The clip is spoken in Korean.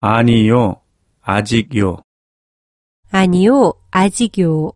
아니요, 아직요. 아니요, 아직요.